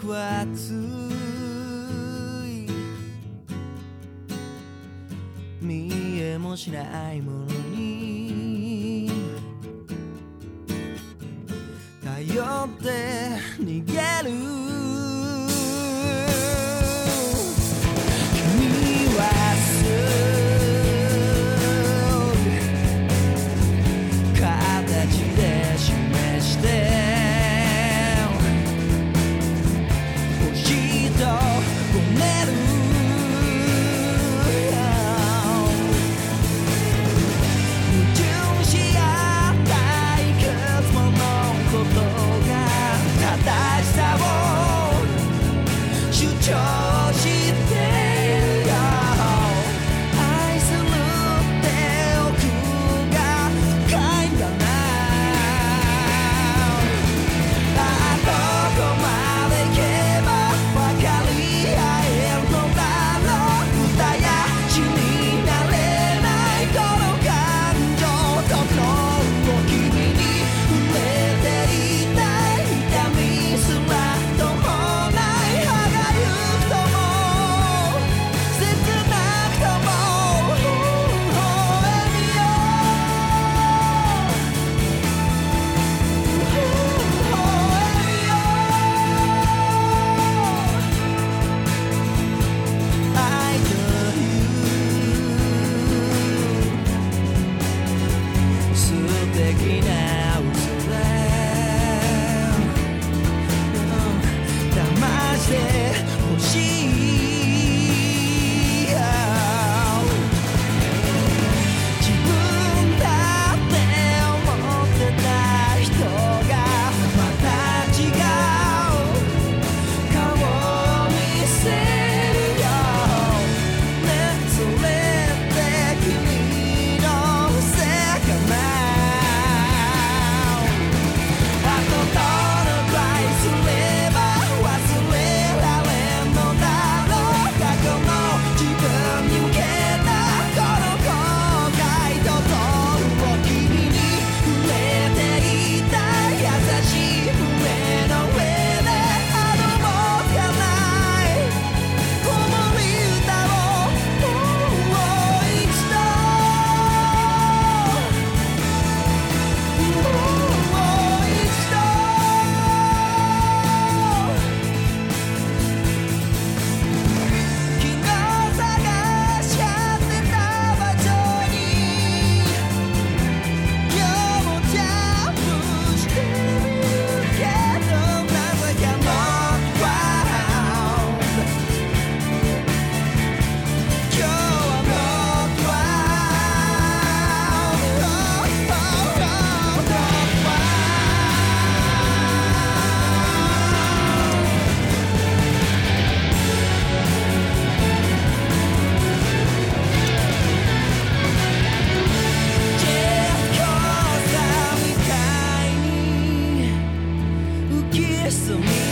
く熱い見えもしないものに頼って逃げる making out. Wrestle me.